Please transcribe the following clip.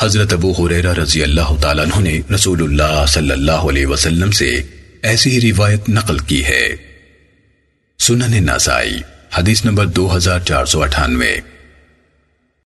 حضرت ابو حریرہ رضی اللہ تعالیٰ عنہ نے رسول اللہ صلی اللہ علیہ وسلم سے ایسی ہی روایت نقل کی ہے۔ سنن نسائی، حدیث نمبر دو ہزار چار سو اٹھانوے۔